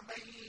ومن